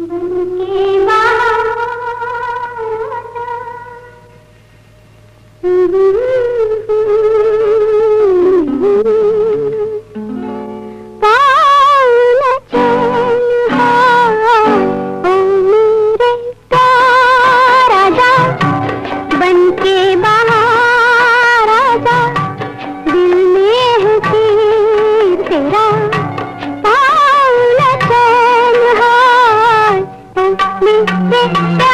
बनके Thank you.